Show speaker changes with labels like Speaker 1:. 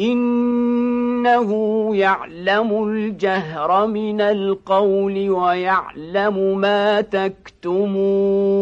Speaker 1: إنه يعلم الجهر من القول ويعلم ما تكتمون.